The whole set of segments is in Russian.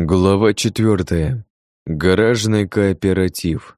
Глава четвертая. Гаражный кооператив.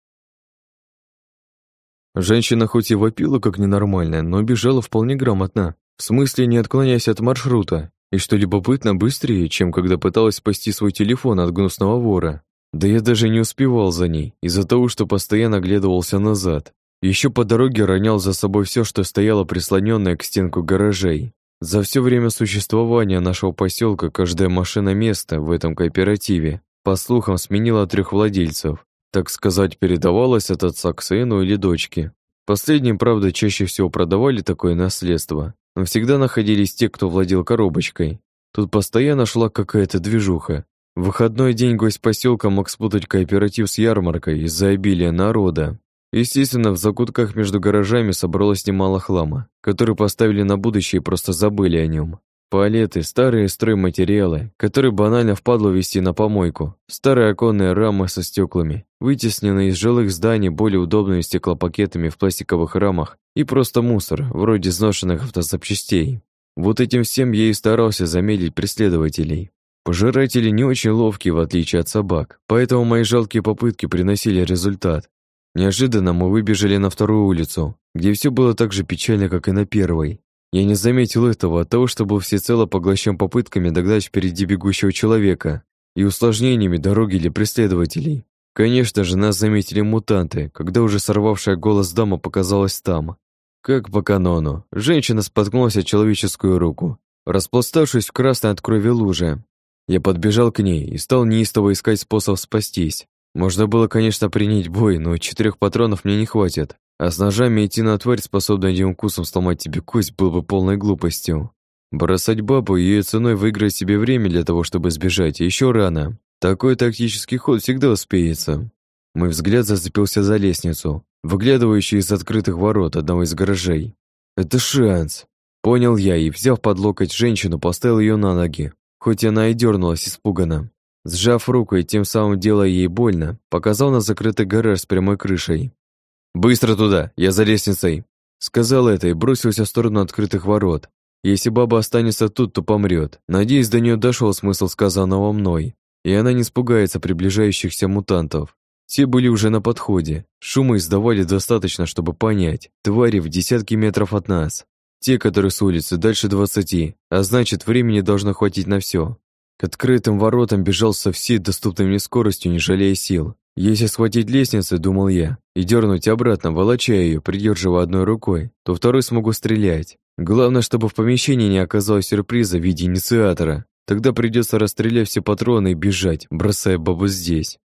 Женщина хоть и вопила как ненормальная, но бежала вполне грамотно, в смысле не отклоняясь от маршрута, и что любопытно быстрее, чем когда пыталась спасти свой телефон от гнусного вора. Да я даже не успевал за ней, из-за того, что постоянно оглядывался назад. Еще по дороге ронял за собой все, что стояло прислоненное к стенку гаражей. За все время существования нашего поселка каждая машина места в этом кооперативе, по слухам, сменила трех владельцев. Так сказать, передавалась от отца к сыну или дочке. Последним, правда, чаще всего продавали такое наследство, но всегда находились те, кто владел коробочкой. Тут постоянно шла какая-то движуха. В выходной день гость поселка мог спутать кооператив с ярмаркой из-за обилия народа. Естественно, в закутках между гаражами собралось немало хлама, который поставили на будущее и просто забыли о нем. Палеты, старые стройматериалы, которые банально впадло вести на помойку, старые оконные рамы со стеклами, вытесненные из жилых зданий более удобными стеклопакетами в пластиковых рамах и просто мусор, вроде изношенных автозапчастей. Вот этим всем я и старался замедлить преследователей. Пожиратели не очень ловкие, в отличие от собак, поэтому мои жалкие попытки приносили результат. Неожиданно мы выбежали на вторую улицу, где все было так же печально, как и на первой. Я не заметил этого от того, что был всецело поглощен попытками догнать впереди бегущего человека и усложнениями дороги для преследователей. Конечно же, нас заметили мутанты, когда уже сорвавшая голос дама показалась там. Как по канону, женщина споткнулась о человеческую руку, распластавшись в красной от крови луже. Я подбежал к ней и стал неистово искать способ спастись. Можно было, конечно, принять бой, но четырех патронов мне не хватит. А с ножами идти на тварь, способную одним укусом сломать тебе кость, было бы полной глупостью. Бросать бабу и ее ценой выиграть себе время для того, чтобы сбежать, еще рано. Такой тактический ход всегда успеется. Мой взгляд зацепился за лестницу, выглядывающую из открытых ворот одного из гаражей. Это шанс. Понял я и, взяв под локоть женщину, поставил ее на ноги, хоть она и дернулась испуганно. Сжав руку и тем самым делая ей больно, показал на закрытый гараж с прямой крышей. «Быстро туда, я за лестницей!» Сказал это и бросился в сторону открытых ворот. Если баба останется тут, то помрет. Надеюсь, до нее дошел смысл сказанного мной, и она не испугается приближающихся мутантов. Те были уже на подходе. Шумы издавали достаточно, чтобы понять. Твари в десятки метров от нас. Те, которые с улицы, дальше двадцати, а значит, времени должно хватить на все. К открытым воротам бежал со всей доступной мне скоростью, не жалея сил. Если схватить лестницу, думал я, и дернуть обратно, волоча ее, придерживая одной рукой, то второй смогу стрелять. Главное, чтобы в помещении не оказалось сюрприза в виде инициатора. Тогда придется расстрелять все патроны и бежать, бросая бабу здесь.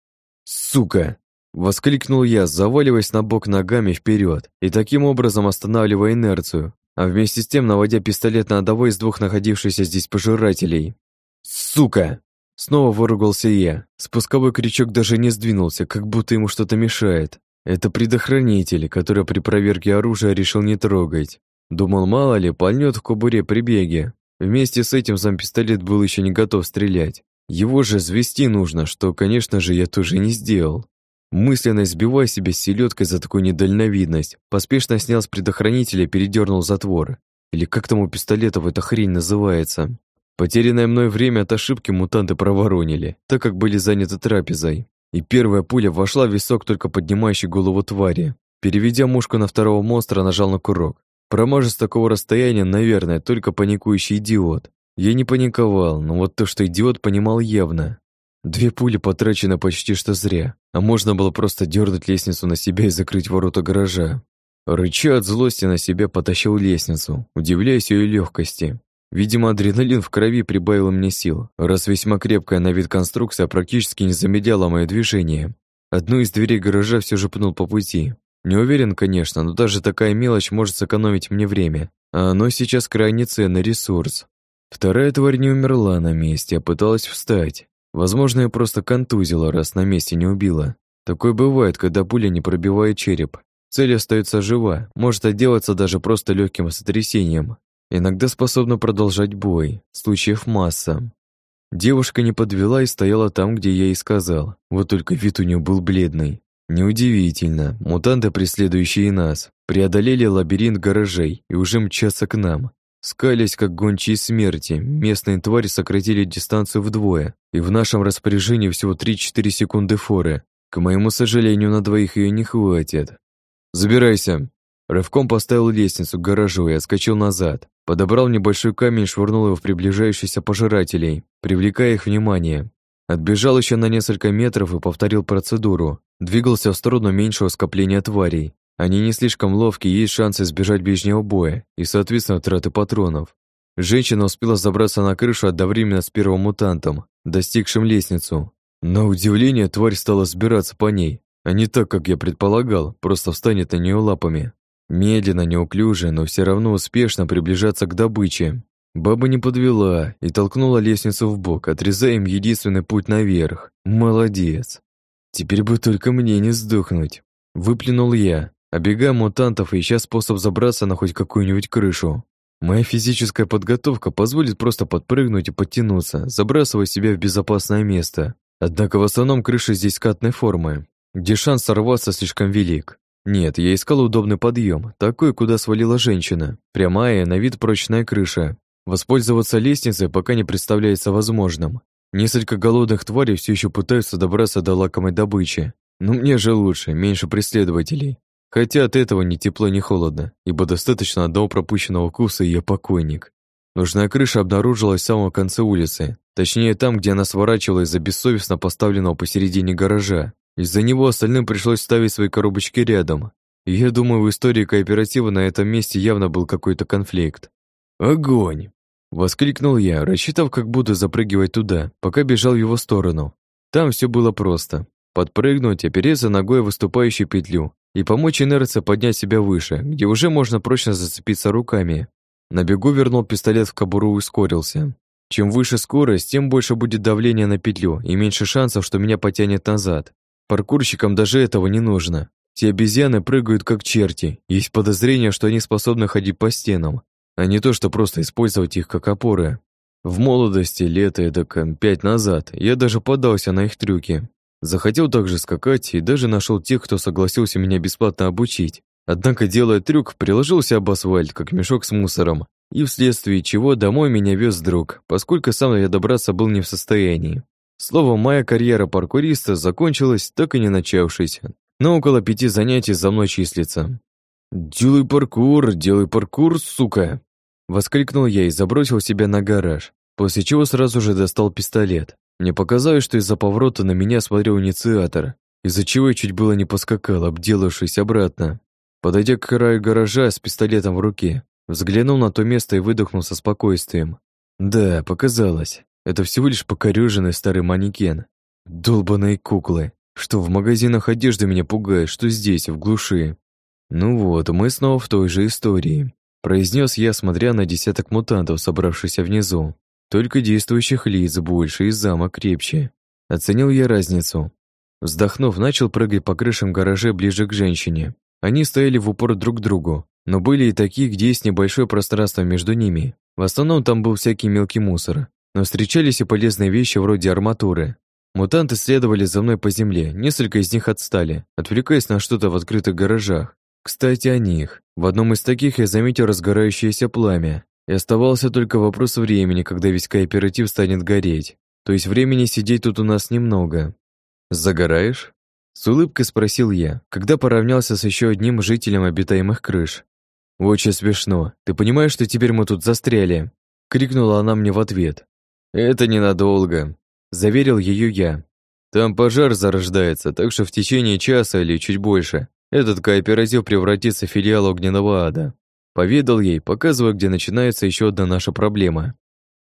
«Сука!» Воскликнул я, заваливаясь на бок ногами вперед и таким образом останавливая инерцию, а вместе с тем наводя пистолет на одного из двух находившихся здесь пожирателей. «Сука!» Снова выругался я. Спусковой крючок даже не сдвинулся, как будто ему что-то мешает. Это предохранитель, который при проверке оружия решил не трогать. Думал, мало ли, пальнет в кобуре при беге. Вместе с этим сам пистолет был еще не готов стрелять. Его же звести нужно, что, конечно же, я тоже не сделал. Мысленно сбивая себя селедкой за такую недальновидность, поспешно снял с предохранителя и передернул затвор. Или как там у пистолетов эта хрень называется. Потерянное мной время от ошибки мутанты проворонили, так как были заняты трапезой. И первая пуля вошла в висок только поднимающей голову твари. Переведя мушку на второго монстра, нажал на курок. Промажет с такого расстояния, наверное, только паникующий идиот. Я не паниковал, но вот то, что идиот, понимал явно. Две пули потрачены почти что зря, а можно было просто дернуть лестницу на себя и закрыть ворота гаража. Рыча от злости на себя потащил лестницу, удивляясь ее легкости. Видимо, адреналин в крови прибавил мне сил, раз весьма крепкая на вид конструкция практически не замедляла мое движение. Одну из дверей гаража все же пнул по пути. Не уверен, конечно, но даже такая мелочь может сэкономить мне время, а оно сейчас крайне ценный ресурс. Вторая тварь не умерла на месте, а пыталась встать. Возможно, я просто контузила, раз на месте не убила. Такое бывает, когда пуля не пробивает череп. Цель остается жива, может отделаться даже просто легким сотрясением, Иногда способна продолжать бой, случаев масса. Девушка не подвела и стояла там, где я и сказал. Вот только вид у нее был бледный. Неудивительно, мутанты, преследующие нас, преодолели лабиринт гаражей и уже мчатся к нам. Скались, как гончие смерти, местные твари сократили дистанцию вдвое, и в нашем распоряжении всего 3-4 секунды форы. К моему сожалению, на двоих ее не хватит. «Забирайся!» Рывком поставил лестницу к гаражу и отскочил назад. Подобрал небольшой камень и швырнул его в приближающихся пожирателей, привлекая их внимание. Отбежал еще на несколько метров и повторил процедуру. Двигался в сторону меньшего скопления тварей. Они не слишком ловкие, есть шанс избежать ближнего боя и, соответственно, траты патронов. Женщина успела забраться на крышу одновременно с первым мутантом, достигшим лестницу. На удивление, тварь стала сбираться по ней, а не так, как я предполагал, просто встанет на нее лапами. Медленно, неуклюже, но все равно успешно приближаться к добыче. Баба не подвела и толкнула лестницу в бок, отрезая им единственный путь наверх. Молодец. Теперь бы только мне не сдохнуть. Выплюнул я, обегая мутантов и ища способ забраться на хоть какую-нибудь крышу. Моя физическая подготовка позволит просто подпрыгнуть и подтянуться, забрасывая себя в безопасное место. Однако в основном крыша здесь скатной формы, где шанс сорваться слишком велик. Нет, я искал удобный подъем, такой, куда свалила женщина. Прямая, на вид прочная крыша. Воспользоваться лестницей пока не представляется возможным. Несколько голодных тварей все еще пытаются добраться до лакомой добычи. Но мне же лучше, меньше преследователей. Хотя от этого ни тепло, ни холодно, ибо достаточно одного пропущенного куса, и я покойник. Нужная крыша обнаружилась в самом конце улицы, точнее там, где она сворачивала из-за бессовестно поставленного посередине гаража. Из-за него остальным пришлось ставить свои коробочки рядом. И я думаю, в истории кооператива на этом месте явно был какой-то конфликт. «Огонь!» — воскликнул я, рассчитав, как буду запрыгивать туда, пока бежал в его сторону. Там все было просто. Подпрыгнуть, опереться ногой в выступающую петлю и помочь инерции поднять себя выше, где уже можно прочно зацепиться руками. На бегу вернул пистолет в кобуру и ускорился. Чем выше скорость, тем больше будет давление на петлю и меньше шансов, что меня потянет назад. Паркурщикам даже этого не нужно. Те обезьяны прыгают как черти, есть подозрение, что они способны ходить по стенам, а не то, что просто использовать их как опоры. В молодости, лето эдак пять назад, я даже подался на их трюки. Захотел также скакать и даже нашел тех, кто согласился меня бесплатно обучить. Однако, делая трюк, приложился об асфальт, как мешок с мусором, и вследствие чего домой меня вез друг, поскольку сам я добраться был не в состоянии. Словом, моя карьера паркуриста закончилась, так и не начавшись, но около пяти занятий за мной числится. «Делай паркур, делай паркур, сука!» Воскликнул я и забросил себя на гараж, после чего сразу же достал пистолет. Мне показалось, что из-за поворота на меня смотрел инициатор, из-за чего я чуть было не поскакал, обделавшись обратно. Подойдя к краю гаража с пистолетом в руке, взглянул на то место и выдохнул со спокойствием. Да, показалось. Это всего лишь покорёженный старый манекен. Долбаные куклы. Что в магазинах одежды меня пугает, что здесь, в глуши. Ну вот, мы снова в той же истории. Произнес я, смотря на десяток мутантов, собравшихся внизу. Только действующих лиц больше и замок крепче. Оценил я разницу. Вздохнув, начал прыгать по крышам гаражей ближе к женщине. Они стояли в упор друг к другу, но были и такие, где есть небольшое пространство между ними. В основном там был всякий мелкий мусор, но встречались и полезные вещи вроде арматуры. Мутанты следовали за мной по земле, несколько из них отстали, отвлекаясь на что-то в открытых гаражах. Кстати, о них. В одном из таких я заметил разгорающееся пламя, и оставался только вопрос времени, когда весь кооператив станет гореть. То есть времени сидеть тут у нас немного. «Загораешь?» С улыбкой спросил я, когда поравнялся с еще одним жителем обитаемых крыш. «Очень смешно. Ты понимаешь, что теперь мы тут застряли?» Крикнула она мне в ответ. «Это ненадолго», — заверил ее я. «Там пожар зарождается, так что в течение часа или чуть больше этот кооператив превратится в филиал огненного ада». Поведал ей, показывая, где начинается еще одна наша проблема.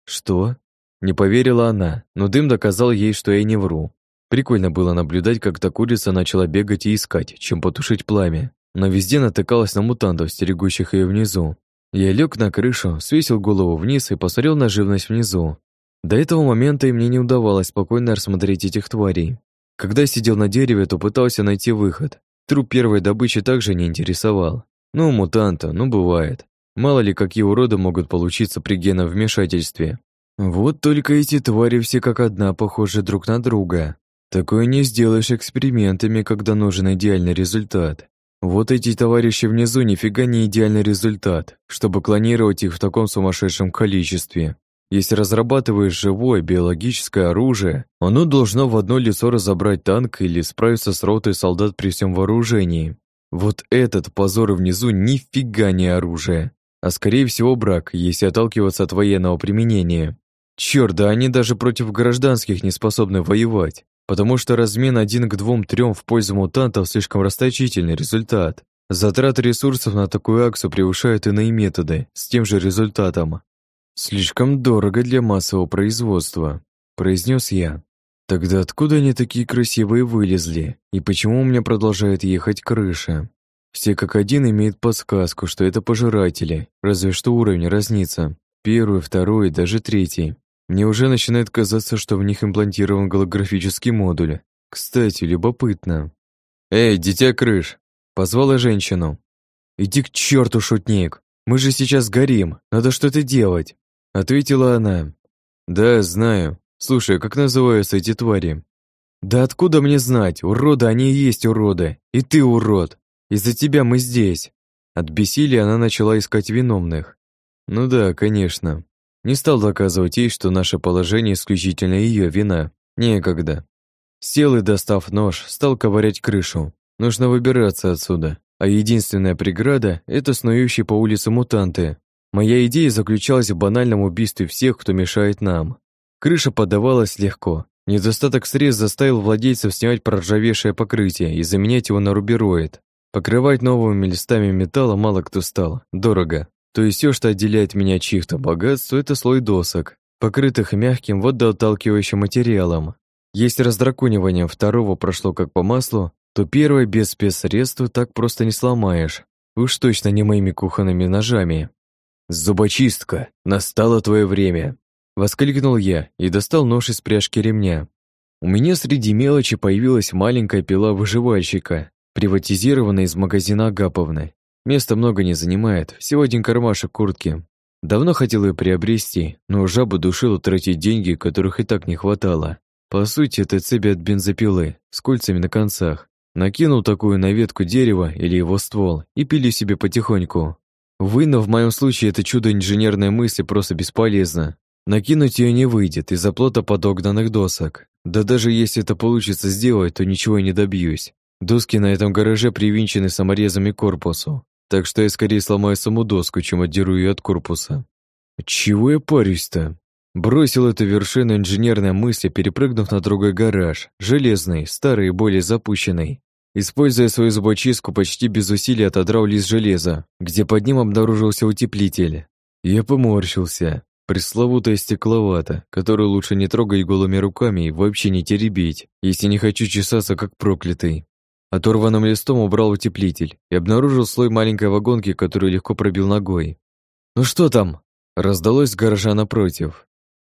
«Что?» Не поверила она, но дым доказал ей, что я не вру. Прикольно было наблюдать, как та курица начала бегать и искать, чем потушить пламя, но везде натыкалась на мутантов, стерегущих ее внизу. Я лег на крышу, свесил голову вниз и посмотрел на живность внизу. До этого момента и мне не удавалось спокойно рассмотреть этих тварей. Когда сидел на дереве, то пытался найти выход. Труп первой добычи также не интересовал. Ну, мутанта, ну бывает. Мало ли, какие уроды могут получиться при генном вмешательстве. Вот только эти твари все как одна похожи друг на друга. Такое не сделаешь экспериментами, когда нужен идеальный результат. Вот эти товарищи внизу нифига не идеальный результат, чтобы клонировать их в таком сумасшедшем количестве. Если разрабатываешь живое биологическое оружие, оно должно в одно лицо разобрать танк или справиться с ротой солдат при всем вооружении. Вот этот позор внизу нифига не оружие, а скорее всего брак, если отталкиваться от военного применения. Чёрт, да они даже против гражданских не способны воевать, потому что размен один к двум-трем в пользу мутантов слишком расточительный результат. Затраты ресурсов на такую акцию превышают иные методы с тем же результатом. «Слишком дорого для массового производства», — произнес я. «Тогда откуда они такие красивые вылезли? И почему у меня продолжает ехать крыша?» Все как один имеют подсказку, что это пожиратели, разве что уровень разнится. Первый, второй, даже третий. Мне уже начинает казаться, что в них имплантирован голографический модуль. Кстати, любопытно. «Эй, дитя крыш!» Позвала женщину. «Иди к черту, шутник! Мы же сейчас горим, надо что-то делать!» Ответила она. «Да, знаю. Слушай, а как называются эти твари?» «Да откуда мне знать? Уроды они и есть уроды. И ты урод. Из-за тебя мы здесь». От бессилия она начала искать виновных. «Ну да, конечно. Не стал доказывать ей, что наше положение исключительно ее вина. Некогда. Сел и, достав нож, стал ковырять крышу. Нужно выбираться отсюда. А единственная преграда – это снующие по улице мутанты, Моя идея заключалась в банальном убийстве всех, кто мешает нам. Крыша подавалась легко. Недостаток средств заставил владельцев снимать проржавевшее покрытие и заменять его на рубероид. Покрывать новыми листами металла мало кто стал. Дорого. То есть все, что отделяет меня от чьих-то богатств, это слой досок, покрытых мягким водоотталкивающим материалом. Если раздраконивание второго прошло как по маслу, то первое без спецсредств так просто не сломаешь. Уж точно не моими кухонными ножами. «Зубочистка, настало твое время!» Воскликнул я и достал нож из пряжки ремня. У меня среди мелочи появилась маленькая пила выживальщика, приватизированная из магазина Агаповны. Места много не занимает, всего один кармашек куртки. Давно хотел ее приобрести, но жаба душила тратить деньги, которых и так не хватало. По сути, это цепь от бензопилы, с кольцами на концах. Накинул такую на ветку дерева или его ствол и пили себе потихоньку. Увы, но в моем случае это чудо инженерной мысли просто бесполезно. Накинуть ее не выйдет из-за плота подогнанных досок. Да даже если это получится сделать, то ничего и не добьюсь. Доски на этом гараже привинчены саморезами к корпусу, так что я скорее сломаю саму доску, чем отдеру ее от корпуса. Чего я парюсь-то? Бросил эту вершину инженерной мысли, перепрыгнув на другой гараж, железный, старый и более запущенный. Используя свою зубочистку, почти без усилий отодрал лист железа, где под ним обнаружился утеплитель. Я поморщился. Пресловутая стекловата, которую лучше не трогать голыми руками и вообще не теребить, если не хочу чесаться как проклятый. Оторванным листом убрал утеплитель и обнаружил слой маленькой вагонки, которую легко пробил ногой. «Ну что там?» Раздалось с гаража напротив.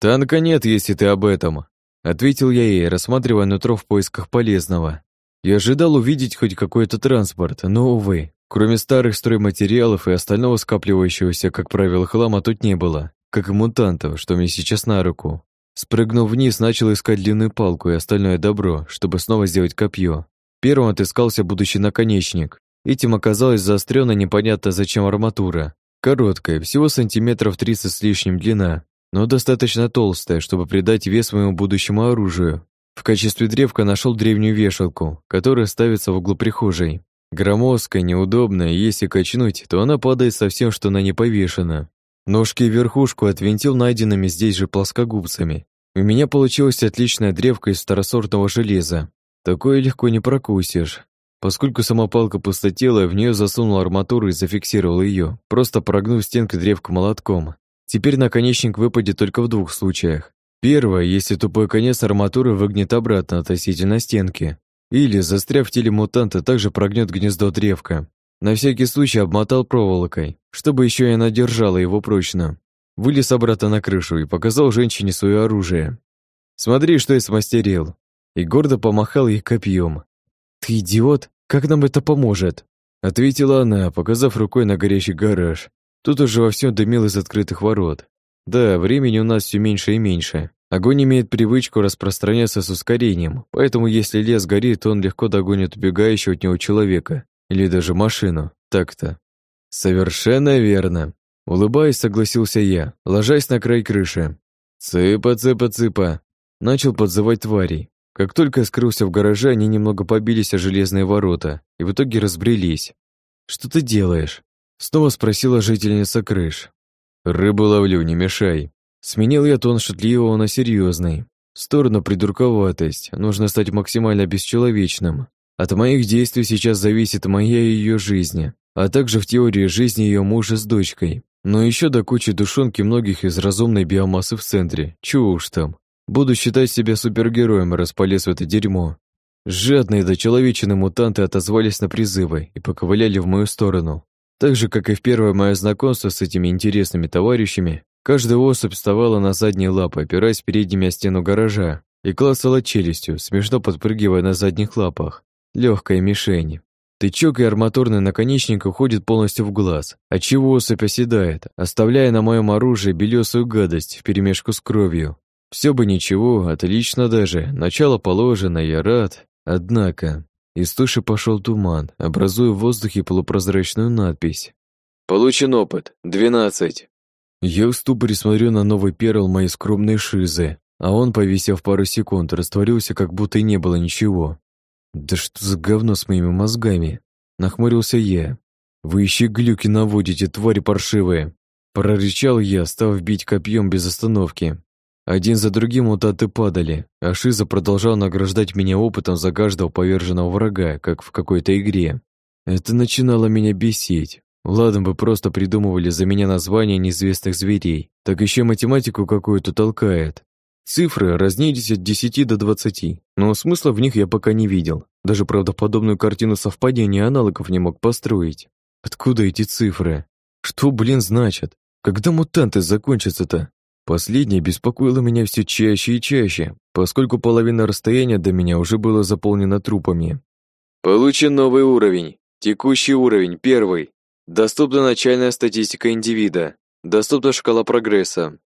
«Танка нет, если ты об этом», — ответил я ей, рассматривая нутро в поисках полезного. Я ожидал увидеть хоть какой-то транспорт, но, увы, кроме старых стройматериалов и остального скапливающегося, как правило, хлама тут не было, как и мутантов, что мне сейчас на руку. Спрыгнув вниз, начал искать длинную палку и остальное добро, чтобы снова сделать копье. Первым отыскался будущий наконечник. Этим оказалась заострённая непонятно зачем арматура. Короткая, всего сантиметров 30 с лишним длина, но достаточно толстая, чтобы придать вес моему будущему оружию. В качестве древка нашел древнюю вешалку, которая ставится в углу прихожей. Громоздкая, неудобная, если качнуть, то она падает со всем, что на ней повешено. Ножки и верхушку отвинтил найденными здесь же плоскогубцами. У меня получилась отличная древка из второсортного железа. Такое легко не прокусишь. Поскольку сама палка пустотела, в нее засунул арматуру и зафиксировал ее, просто прогнув стенкой древка молотком. Теперь наконечник выпадет только в двух случаях. Первое, если тупой конец арматуры выгнет обратно относительно стенки. Или, застряв в теле мутанта, также прогнет гнездо древка. На всякий случай обмотал проволокой, чтобы еще и она держала его прочно. Вылез обратно на крышу и показал женщине свое оружие. «Смотри, что я смастерил!» И гордо помахал ей копьем. «Ты идиот? Как нам это поможет?» Ответила она, показав рукой на горящий гараж. Тут уже вовсю дымил из открытых ворот. Да, времени у нас все меньше и меньше. Огонь имеет привычку распространяться с ускорением, поэтому если лес горит, он легко догонит убегающего от него человека Или даже машину, так-то. Совершенно верно. Улыбаясь, согласился я, ложась на край крыши. «Цыпа, цыпа, цыпа!» Начал подзывать тварей. Как только скрылся в гараже, они немного побились о железные ворота и в итоге разбрелись. «Что ты делаешь?» Снова спросила жительница крыш. «Рыбу ловлю, не мешай». Сменил я тон шутливого на серьезный. В сторону придурковатость, нужно стать максимально бесчеловечным. От моих действий сейчас зависит моя и ее жизнь, а также в теории жизни ее мужа с дочкой. Но еще до кучи душонки многих из разумной биомассы в центре. Чего уж там. Буду считать себя супергероем, раз полез в это дерьмо. Жадные до человечины мутанты отозвались на призывы и поковыляли в мою сторону. Так же, как и в первое мое знакомство с этими интересными товарищами, каждая особь вставала на задние лапы, опираясь передними о стену гаража, и клацала челюстью, смешно подпрыгивая на задних лапах. Легкая мишень. Тычок и арматурный наконечник уходит полностью в глаз, отчего особь оседает, оставляя на моем оружии белесую гадость вперемешку с кровью. Все бы ничего, отлично даже, начало положено, я рад. Однако, из туши пошел туман, образуя в воздухе полупрозрачную надпись. «Получен опыт. 12». Я в ступоре смотрю на новый перл моей скромной шизы, а он, повисев пару секунд, растворился, как будто и не было ничего. «Да что за говно с моими мозгами?» Нахмурился я. «Вы еще глюки наводите, твари паршивые!» Прорычал я, став бить копьем без остановки. Один за другим мутанты падали, а Шиза продолжал награждать меня опытом за каждого поверженного врага, как в какой-то игре. Это начинало меня бесить. Ладно бы просто придумывали за меня названия неизвестных зверей, так еще математику какую-то толкает. Цифры разнились от 10 до 20, но смысла в них я пока не видел. Даже правдоподобную картину совпадения аналогов не мог построить. Откуда эти цифры? Что, блин, значат? Когда мутанты закончатся-то? Последнее беспокоило меня все чаще и чаще, поскольку половина расстояния до меня уже была заполнена трупами. Получен новый уровень. Текущий уровень, первый. Доступна начальная статистика индивида. Доступна шкала прогресса.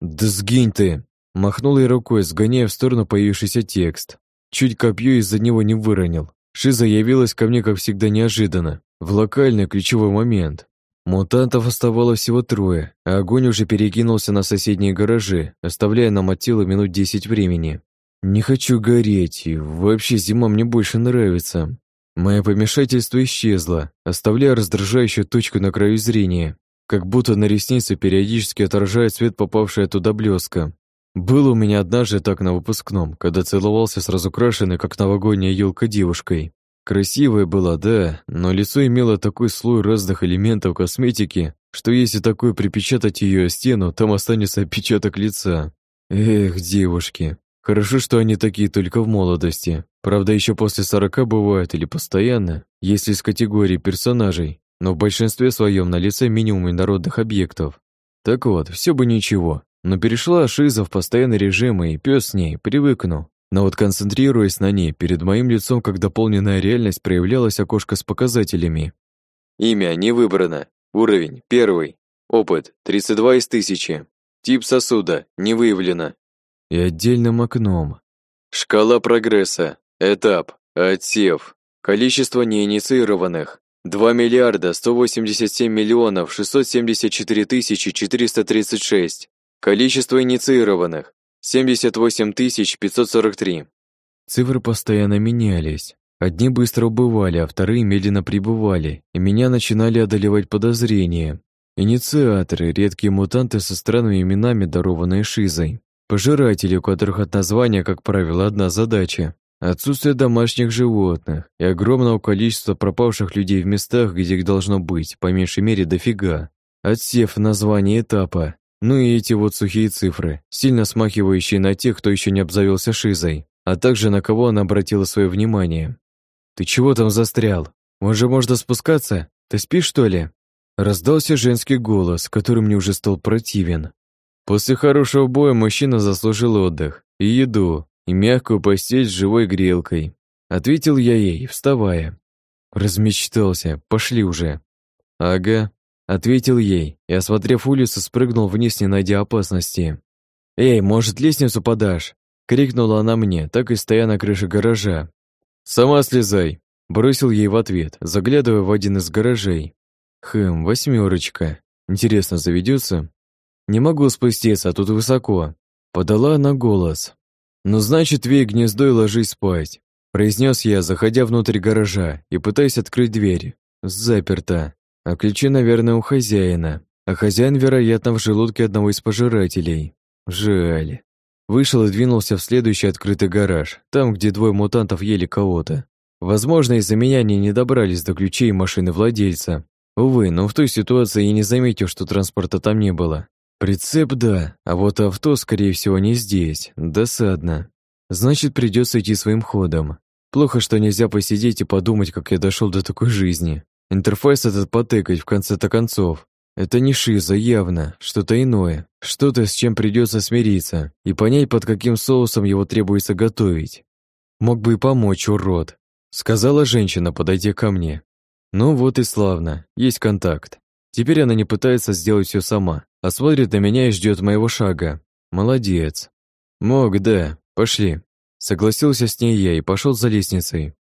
Да сгинь ты! Махнул я рукой, сгоняя в сторону появившийся текст. Чуть копье из-за него не выронил. Шиза явилась ко мне, как всегда, неожиданно, в локальный ключевой момент. Мутантов оставалось всего трое, а огонь уже перекинулся на соседние гаражи, оставляя нам от тела минут десять времени. Не хочу гореть, и вообще зима мне больше нравится. Мое помешательство исчезло, оставляя раздражающую точку на краю зрения, как будто на реснице периодически отражает свет попавшая туда блеска. Было у меня однажды так на выпускном, когда целовался с разукрашенной, как новогодняя елка девушкой. Красивая была, да, но лицо имело такой слой разных элементов косметики, что если такое припечатать ее о стену, там останется отпечаток лица. Эх, девушки, хорошо, что они такие только в молодости. Правда, еще после сорока бывают или постоянно, если из категории персонажей, но в большинстве своем на лице минимум народных объектов. Так вот, все бы ничего, но перешла Шиза в постоянный режим, и пес с ней, привыкну. Но вот концентрируясь на ней, перед моим лицом, как дополненная реальность, проявлялось окошко с показателями. Имя не выбрано. Уровень первый. Опыт 32 из 1000. Тип сосуда не выявлено. И отдельным окном. Шкала прогресса. Этап. Отсев. Количество неинициированных. 2 миллиарда 187 миллионов 674 тысячи 436. Количество инициированных 78 543. Цифры постоянно менялись. Одни быстро убывали, а вторые медленно прибывали, и меня начинали одолевать подозрения. Инициаторы, редкие мутанты со странными именами, дарованные Шизой. Пожиратели, у которых от названия, как правило, одна задача. Отсутствие домашних животных и огромного количества пропавших людей в местах, где их должно быть, по меньшей мере, дофига. Отсев название этапа, ну и эти вот сухие цифры, сильно смахивающие на тех, кто еще не обзавелся шизой, а также на кого она обратила свое внимание. «Ты чего там застрял? Уже можно спускаться? Ты спишь, что ли?» Раздался женский голос, который мне уже стал противен. После хорошего боя мужчина заслужил отдых, и еду, и мягкую постель с живой грелкой. Ответил я ей, вставая. Размечтался, пошли уже. Ага, Ответил ей и, осмотрев улицу, спрыгнул вниз, не найдя опасности. «Эй, может, лестницу подашь?» — крикнула она мне, так и стоя на крыше гаража. «Сама слезай!» Бросил ей в ответ, заглядывая в один из гаражей. Хм, восьмерочка. Интересно, заведется? Не могу спуститься, а тут высоко. Подала она голос. Ну, значит, вей гнездо и ложись спать. Произнес я, заходя внутрь гаража и пытаясь открыть дверь. Заперта. А ключи, наверное, у хозяина. А хозяин, вероятно, в желудке одного из пожирателей. Жаль. Вышел и двинулся в следующий открытый гараж, там, где двое мутантов ели кого-то. Возможно, из-за меня они не добрались до ключей машины владельца. Увы, но в той ситуации я не заметил, что транспорта там не было. Прицеп – да, а вот авто, скорее всего, не здесь. Досадно. Значит, придется идти своим ходом. Плохо, что нельзя посидеть и подумать, как я дошел до такой жизни. Интерфейс этот потыкать в конце-то концов. Это не шиза, явно, что-то иное, что-то, с чем придется смириться и понять, под каким соусом его требуется готовить. Мог бы и помочь, урод, сказала женщина, подойдя ко мне. Ну вот и славно, есть контакт. Теперь она не пытается сделать все сама, а смотрит на меня и ждет моего шага. Молодец. Мог, да, пошли. Согласился с ней я и пошел за лестницей.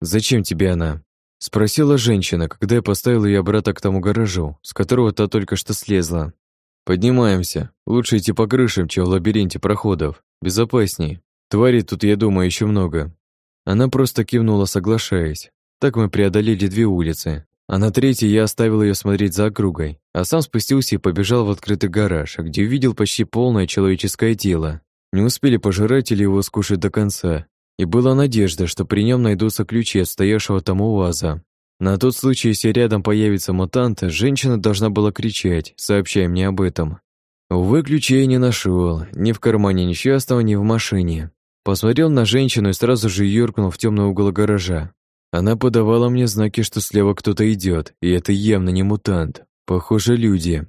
Зачем тебе она? Спросила женщина, когда я поставил ее обратно к тому гаражу, с которого та только что слезла. «Поднимаемся. Лучше идти по крышам, чем в лабиринте проходов. Безопасней. Тварей тут, я думаю, еще много». Она просто кивнула, соглашаясь. Так мы преодолели две улицы. А на третьей я оставил ее смотреть за округой, а сам спустился и побежал в открытый гараж, где увидел почти полное человеческое тело. Не успели пожиратели его скушать до конца, и была надежда, что при нем найдутся ключи от стоявшего там УАЗа. На тот случай, если рядом появится мутант, женщина должна была кричать, сообщая мне об этом. Увы, ключей не нашел, ни в кармане несчастного, ни в машине. Посмотрел на женщину и сразу же юркнул в темный угол гаража. Она подавала мне знаки, что слева кто-то идет, и это явно не мутант. Похоже, люди.